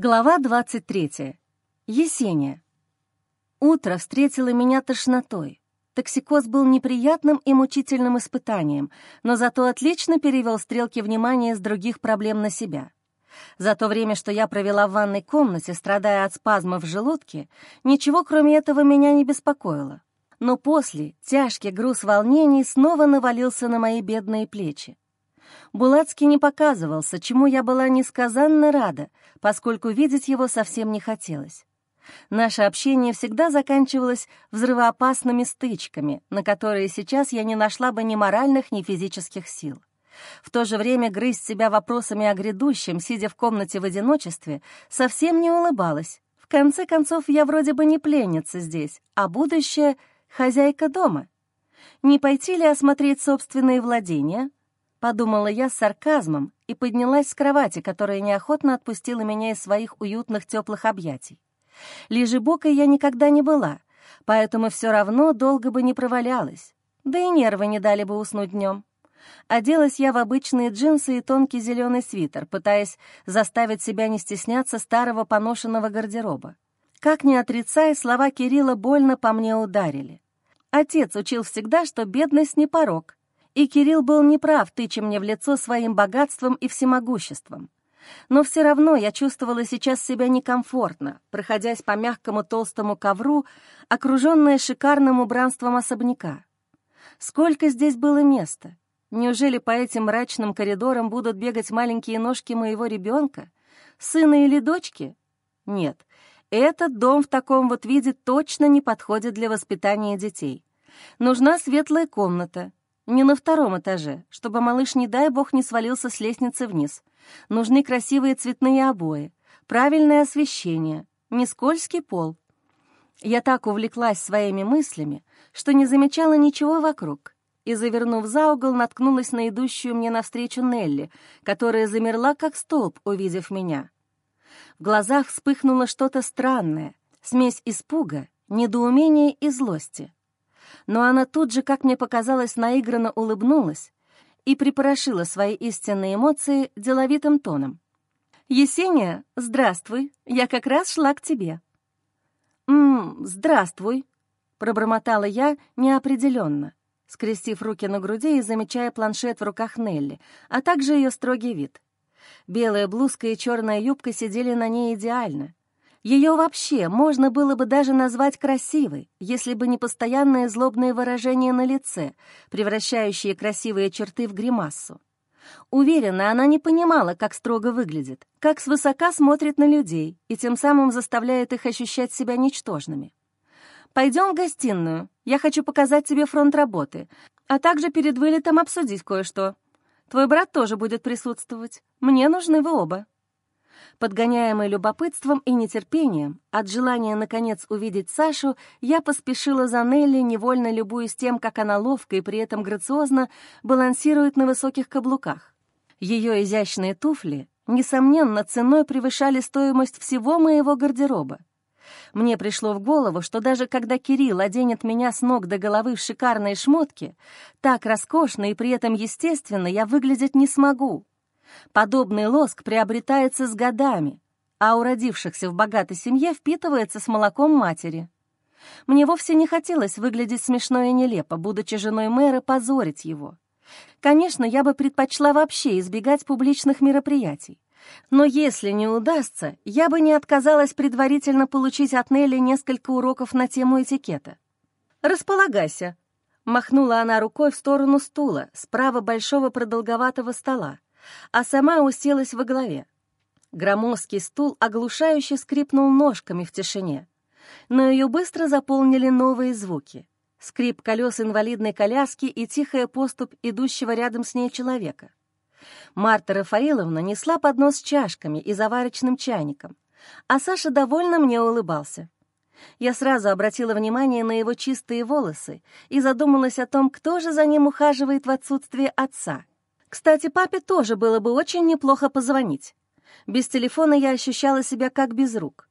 Глава 23. Есения. Утро встретило меня тошнотой. Токсикоз был неприятным и мучительным испытанием, но зато отлично перевел стрелки внимания с других проблем на себя. За то время, что я провела в ванной комнате, страдая от спазмов в желудке, ничего кроме этого меня не беспокоило. Но после тяжкий груз волнений снова навалился на мои бедные плечи. Булацкий не показывался, чему я была несказанно рада, поскольку видеть его совсем не хотелось. Наше общение всегда заканчивалось взрывоопасными стычками, на которые сейчас я не нашла бы ни моральных, ни физических сил. В то же время грызть себя вопросами о грядущем, сидя в комнате в одиночестве, совсем не улыбалась. В конце концов, я вроде бы не пленница здесь, а будущая хозяйка дома. Не пойти ли осмотреть собственные владения, — подумала я с сарказмом и поднялась с кровати, которая неохотно отпустила меня из своих уютных теплых объятий. Лежебокой я никогда не была, поэтому все равно долго бы не провалялась, да и нервы не дали бы уснуть днем. Оделась я в обычные джинсы и тонкий зеленый свитер, пытаясь заставить себя не стесняться старого поношенного гардероба. Как ни отрицай, слова Кирилла больно по мне ударили. Отец учил всегда, что бедность не порог, и Кирилл был неправ, тыча мне в лицо своим богатством и всемогуществом. Но все равно я чувствовала сейчас себя некомфортно, проходясь по мягкому толстому ковру, окруженная шикарным убранством особняка. Сколько здесь было места! Неужели по этим мрачным коридорам будут бегать маленькие ножки моего ребенка? Сына или дочки? Нет, этот дом в таком вот виде точно не подходит для воспитания детей. Нужна светлая комната, не на втором этаже, чтобы малыш, не дай бог, не свалился с лестницы вниз. Нужны красивые цветные обои, правильное освещение, не скользкий пол. Я так увлеклась своими мыслями, что не замечала ничего вокруг, и, завернув за угол, наткнулась на идущую мне навстречу Нелли, которая замерла как столб, увидев меня. В глазах вспыхнуло что-то странное, смесь испуга, недоумения и злости но она тут же, как мне показалось, наигранно улыбнулась и припорошила свои истинные эмоции деловитым тоном. «Есения, здравствуй, я как раз шла к тебе». «Ммм, здравствуй», — пробормотала я неопределенно, скрестив руки на груди и замечая планшет в руках Нелли, а также ее строгий вид. Белая блузка и черная юбка сидели на ней идеально, ее вообще можно было бы даже назвать красивой, если бы не постоянное злобное выражение на лице, превращающее красивые черты в гримассу. Уверена, она не понимала, как строго выглядит, как свысока смотрит на людей и тем самым заставляет их ощущать себя ничтожными. «Пойдем в гостиную. Я хочу показать тебе фронт работы, а также перед вылетом обсудить кое-что. Твой брат тоже будет присутствовать. Мне нужны вы оба». Подгоняемый любопытством и нетерпением, от желания, наконец, увидеть Сашу, я поспешила за Нелли, невольно любуясь тем, как она ловко и при этом грациозно балансирует на высоких каблуках. Ее изящные туфли, несомненно, ценой превышали стоимость всего моего гардероба. Мне пришло в голову, что даже когда Кирилл оденет меня с ног до головы в шикарные шмотки, так роскошно и при этом естественно я выглядеть не смогу. Подобный лоск приобретается с годами, а у родившихся в богатой семье впитывается с молоком матери. Мне вовсе не хотелось выглядеть смешно и нелепо, будучи женой мэра, позорить его. Конечно, я бы предпочла вообще избегать публичных мероприятий. Но если не удастся, я бы не отказалась предварительно получить от Нелли несколько уроков на тему этикета. «Располагайся», — махнула она рукой в сторону стула, справа большого продолговатого стола, а сама уселась во главе. Громоздкий стул оглушающе скрипнул ножками в тишине, но ее быстро заполнили новые звуки. Скрип колес инвалидной коляски и тихая поступь идущего рядом с ней человека. Марта Рафаиловна несла поднос с чашками и заварочным чайником, а Саша довольно мне улыбался. Я сразу обратила внимание на его чистые волосы и задумалась о том, кто же за ним ухаживает в отсутствие отца — кстати, папе тоже было бы очень неплохо позвонить. Без телефона я ощущала себя как без рук.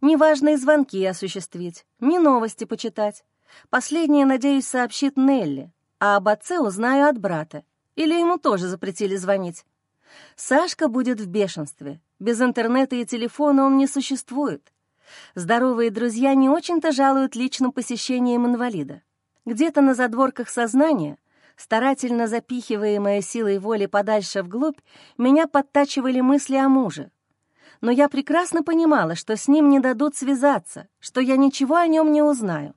Ни важные звонки осуществить, ни новости почитать. Последнее, надеюсь, сообщит Нелли, а об отце узнаю от брата. Или ему тоже запретили звонить. Сашка будет в бешенстве. Без интернета и телефона он не существует. Здоровые друзья не очень-то жалуют личным посещением инвалида. Где-то на задворках сознания, старательно запихиваемая силой воли подальше вглубь, меня подтачивали мысли о муже. Но я прекрасно понимала, что с ним не дадут связаться, что я ничего о нем не узнаю,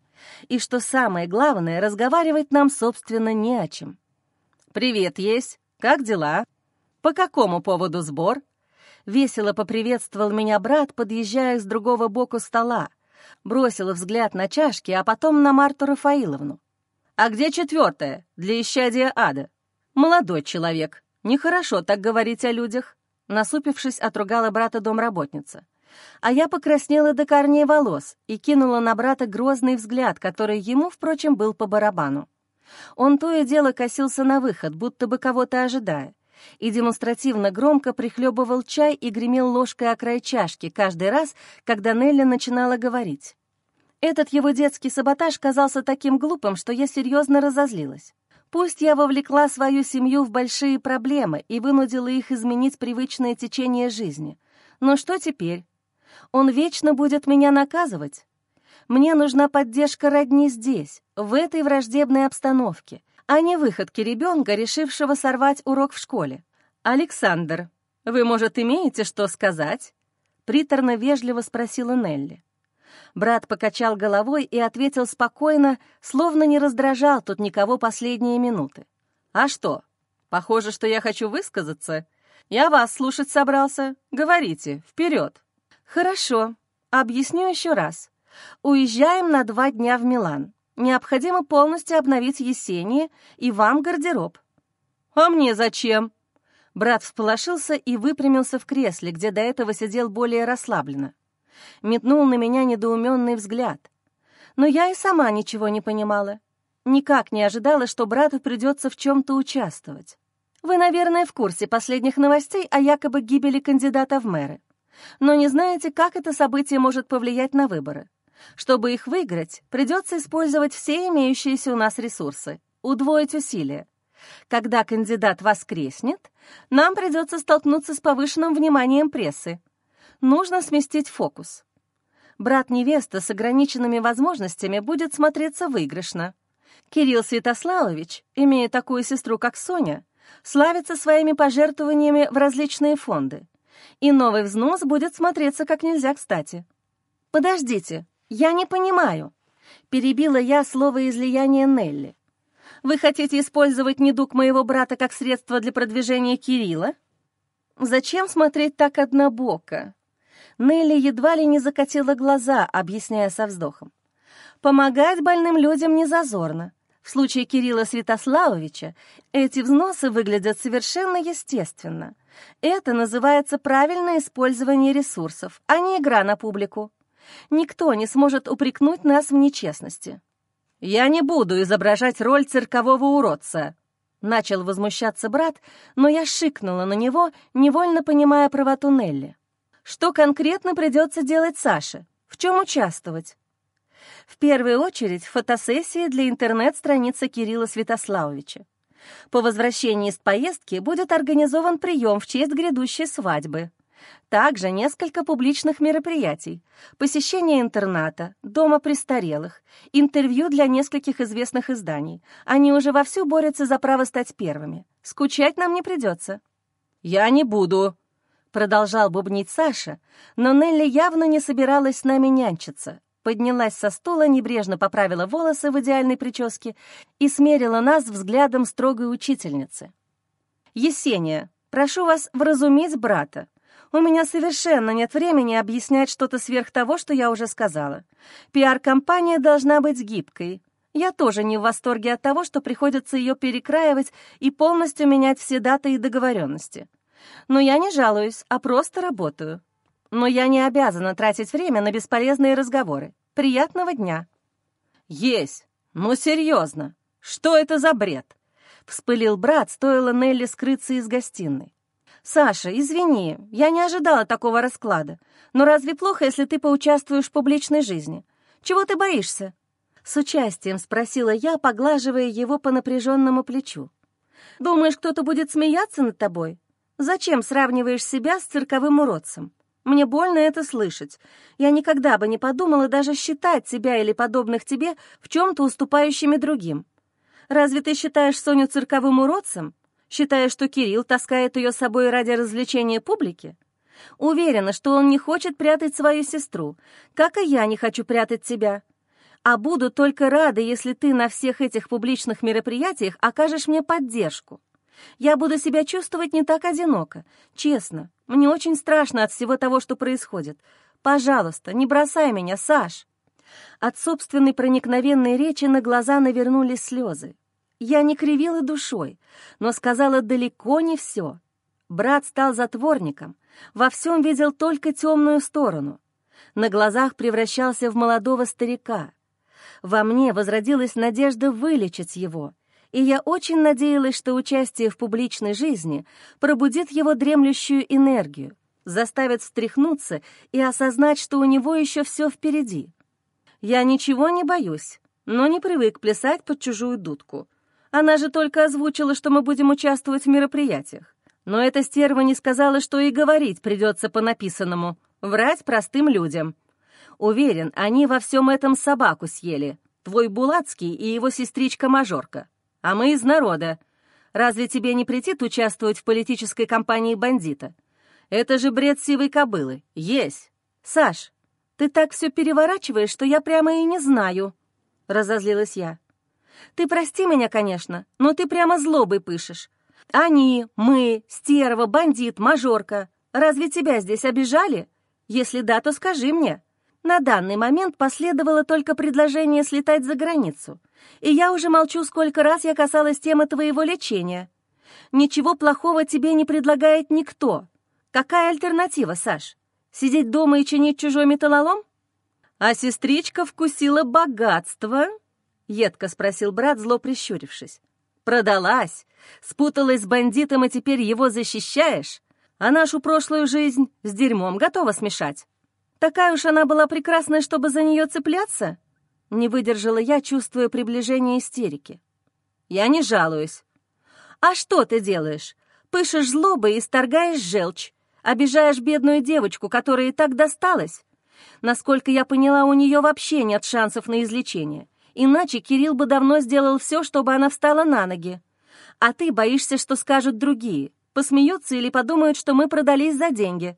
и что самое главное, разговаривать нам, собственно, не о чем. «Привет, есть? Как дела? По какому поводу сбор?» Весело поприветствовал меня брат, подъезжая с другого боку стола. Бросила взгляд на чашки, а потом на Марту Рафаиловну. «А где четвертая? Для исчадия ада?» «Молодой человек. Нехорошо так говорить о людях», — насупившись, отругала брата домработница. А я покраснела до корней волос и кинула на брата грозный взгляд, который ему, впрочем, был по барабану. Он то и дело косился на выход, будто бы кого-то ожидая и демонстративно громко прихлебывал чай и гремел ложкой о край чашки каждый раз, когда Нелли начинала говорить. Этот его детский саботаж казался таким глупым, что я серьезно разозлилась. Пусть я вовлекла свою семью в большие проблемы и вынудила их изменить привычное течение жизни. Но что теперь? Он вечно будет меня наказывать? Мне нужна поддержка родни здесь, в этой враждебной обстановке, а не выходки ребенка, решившего сорвать урок в школе. «Александр, вы, может, имеете что сказать?» Приторно-вежливо спросила Нелли. Брат покачал головой и ответил спокойно, словно не раздражал тут никого последние минуты. «А что? Похоже, что я хочу высказаться. Я вас слушать собрался. Говорите, вперед!» «Хорошо. Объясню еще раз. Уезжаем на два дня в Милан. Необходимо полностью обновить Есении и вам гардероб». «А мне зачем?» Брат всполошился и выпрямился в кресле, где до этого сидел более расслабленно. Метнул на меня недоуменный взгляд. Но я и сама ничего не понимала. Никак не ожидала, что брату придется в чем-то участвовать. Вы, наверное, в курсе последних новостей о якобы гибели кандидата в мэры. Но не знаете, как это событие может повлиять на выборы. Чтобы их выиграть, придется использовать все имеющиеся у нас ресурсы, удвоить усилия. Когда кандидат воскреснет, нам придется столкнуться с повышенным вниманием прессы. Нужно сместить фокус. Брат невеста с ограниченными возможностями будет смотреться выигрышно. Кирилл Святославович, имея такую сестру, как Соня, славится своими пожертвованиями в различные фонды. И новый взнос будет смотреться как нельзя кстати. Подождите, «Я не понимаю», — перебила я слово излияния Нелли. «Вы хотите использовать недуг моего брата как средство для продвижения Кирилла? Зачем смотреть так однобоко?» Нелли едва ли не закатила глаза, объясняя со вздохом. «Помогать больным людям не зазорно. В случае Кирилла Святославовича эти взносы выглядят совершенно естественно. Это называется правильное использование ресурсов, а не игра на публику. Никто не сможет упрекнуть нас в нечестности. «Я не буду изображать роль циркового уродца», — начал возмущаться брат, но я шикнула на него, невольно понимая правоту Нелли. «Что конкретно придется делать Саше? В чем участвовать?» В первую очередь фотосессии для интернет-страницы Кирилла Святославовича. По возвращении из поездки будет организован прием в честь грядущей свадьбы. Также несколько публичных мероприятий, посещение интерната, дома престарелых, интервью для нескольких известных изданий. Они уже вовсю борются за право стать первыми. Скучать нам не придется. «Я не буду», — продолжал бубнить Саша, но Нелли явно не собиралась с нами нянчиться. Поднялась со стула, небрежно поправила волосы в идеальной прическе и смерила нас взглядом строгой учительницы. «Есения, прошу вас вразумить брата. У меня совершенно нет времени объяснять что-то сверх того, что я уже сказала. Пиар-компания должна быть гибкой. Я тоже не в восторге от того, что приходится ее перекраивать и полностью менять все даты и договоренности. Но я не жалуюсь, а просто работаю. Но я не обязана тратить время на бесполезные разговоры. Приятного дня. Есть. Ну, серьезно. Что это за бред? Вспылил брат, стоило Нелли скрыться из гостиной. «Саша, извини, я не ожидала такого расклада. Но разве плохо, если ты поучаствуешь в публичной жизни? Чего ты боишься?» С участием спросила я, поглаживая его по напряженному плечу. «Думаешь, кто-то будет смеяться над тобой? Зачем сравниваешь себя с цирковым уродцем? Мне больно это слышать. Я никогда бы не подумала даже считать себя или подобных тебе в чем-то уступающими другим. Разве ты считаешь Соню цирковым уродцем? Считаешь, что Кирилл таскает ее с собой ради развлечения публики? Уверена, что он не хочет прятать свою сестру, как и я не хочу прятать тебя. А буду только рада, если ты на всех этих публичных мероприятиях окажешь мне поддержку. Я буду себя чувствовать не так одиноко. Честно, мне очень страшно от всего того, что происходит. Пожалуйста, не бросай меня, Саш!» От собственной проникновенной речи на глаза навернулись слезы. Я не кривила душой, но сказала далеко не все. Брат стал затворником, во всем видел только темную сторону. На глазах превращался в молодого старика. Во мне возродилась надежда вылечить его — и я очень надеялась, что участие в публичной жизни пробудит его дремлющую энергию, заставит встряхнуться и осознать, что у него еще все впереди. Я ничего не боюсь, но не привык плясать под чужую дудку. Она же только озвучила, что мы будем участвовать в мероприятиях. Но эта стерва не сказала, что и говорить придется по написанному, врать простым людям. Уверен, они во всем этом собаку съели, твой Булацкий и его сестричка-мажорка а мы из народа. Разве тебе не претит участвовать в политической кампании бандита? Это же бред сивой кобылы. Есть. Саш, ты так все переворачиваешь, что я прямо и не знаю, — разозлилась я. Ты прости меня, конечно, но ты прямо злобой пышешь. Они, мы, стерва, бандит, мажорка. Разве тебя здесь обижали? Если да, то скажи мне. На данный момент последовало только предложение слетать за границу. И я уже молчу, сколько раз я касалась темы твоего лечения. Ничего плохого тебе не предлагает никто. Какая альтернатива, Саш? Сидеть дома и чинить чужой металлолом? А сестричка вкусила богатство? Едко спросил брат, зло прищурившись. Продалась, спуталась с бандитом и теперь его защищаешь? А нашу прошлую жизнь с дерьмом готова смешать? Такая уж она была прекрасная, чтобы за нее цепляться? Не выдержала я, чувствуя приближение истерики. Я не жалуюсь. А что ты делаешь? Пышешь злобой и сторгаешь желчь. Обижаешь бедную девочку, которая и так досталась. Насколько я поняла, у нее вообще нет шансов на излечение. Иначе Кирилл бы давно сделал все, чтобы она встала на ноги. А ты боишься, что скажут другие. Посмеются или подумают, что мы продались за деньги.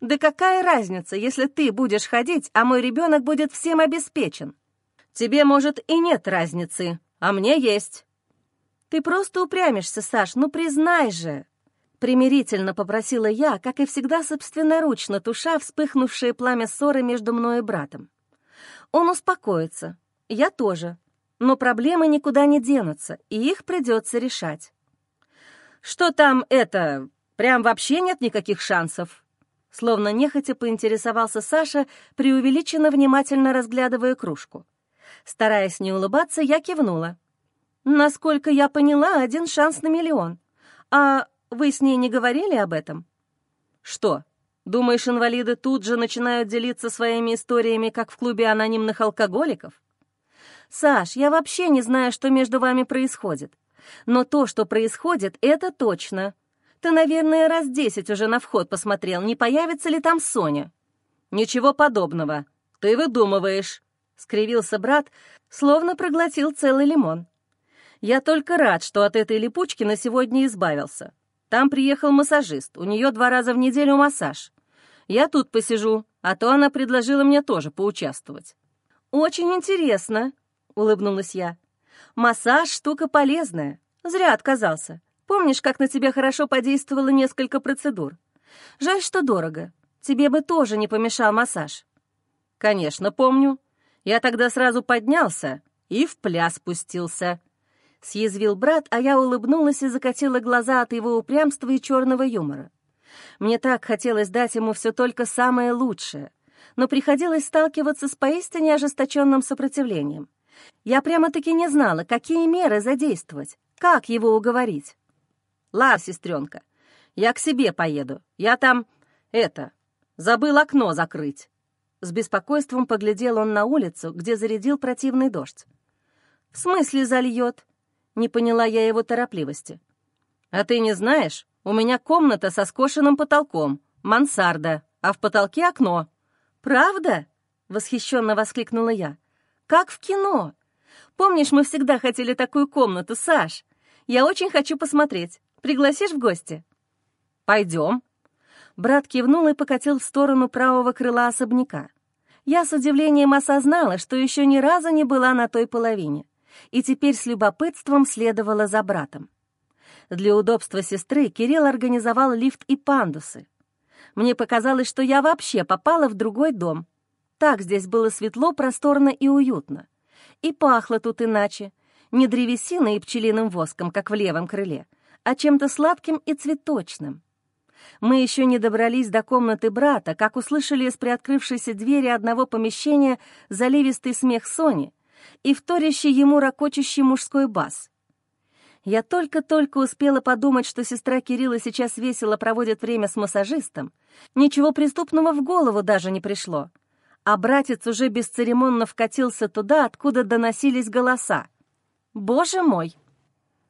Да какая разница, если ты будешь ходить, а мой ребенок будет всем обеспечен? Тебе, может, и нет разницы, а мне есть». «Ты просто упрямишься, Саш, ну признай же!» Примирительно попросила я, как и всегда собственноручно туша вспыхнувшее пламя ссоры между мной и братом. Он успокоится, я тоже, но проблемы никуда не денутся, и их придется решать. «Что там это? Прям вообще нет никаких шансов?» Словно нехотя поинтересовался Саша, преувеличенно внимательно разглядывая кружку. Стараясь не улыбаться, я кивнула. «Насколько я поняла, один шанс на миллион. А вы с ней не говорили об этом?» «Что, думаешь, инвалиды тут же начинают делиться своими историями, как в клубе анонимных алкоголиков?» «Саш, я вообще не знаю, что между вами происходит. Но то, что происходит, это точно. Ты, наверное, раз десять уже на вход посмотрел, не появится ли там Соня?» «Ничего подобного. Ты выдумываешь», — скривился брат, словно проглотил целый лимон. «Я только рад, что от этой липучки на сегодня избавился. Там приехал массажист, у нее два раза в неделю массаж. Я тут посижу, а то она предложила мне тоже поучаствовать». «Очень интересно», — улыбнулась я. «Массаж — штука полезная. Зря отказался. Помнишь, как на тебя хорошо подействовало несколько процедур? Жаль, что дорого. Тебе бы тоже не помешал массаж». «Конечно, помню. Я тогда сразу поднялся и в пляс спустился. Съязвил брат, а я улыбнулась и закатила глаза от его упрямства и черного юмора. Мне так хотелось дать ему все только самое лучшее, но приходилось сталкиваться с поистине ожесточенным сопротивлением. Я прямо-таки не знала, какие меры задействовать, как его уговорить. «Ла, сестренка, я к себе поеду. Я там, это, забыл окно закрыть». С беспокойством поглядел он на улицу, где зарядил противный дождь. «В смысле зальет?» — не поняла я его торопливости. «А ты не знаешь? У меня комната со скошенным потолком, мансарда, а в потолке окно». «Правда?» — восхищенно воскликнула я. «Как в кино! Помнишь, мы всегда хотели такую комнату, Саш? Я очень хочу посмотреть. Пригласишь в гости?» «Пойдем». Брат кивнул и покатил в сторону правого крыла особняка. Я с удивлением осознала, что еще ни разу не была на той половине, и теперь с любопытством следовала за братом. Для удобства сестры Кирилл организовал лифт и пандусы. Мне показалось, что я вообще попала в другой дом. Так здесь было светло, просторно и уютно. И пахло тут иначе. Не древесиной и пчелиным воском, как в левом крыле, а чем-то сладким и цветочным. Мы еще не добрались до комнаты брата, как услышали из приоткрывшейся двери одного помещения заливистый смех Сони и вторящий ему ракочущий мужской бас. Я только-только успела подумать, что сестра Кирилла сейчас весело проводит время с массажистом. Ничего преступного в голову даже не пришло. А братец уже бесцеремонно вкатился туда, откуда доносились голоса. «Боже мой!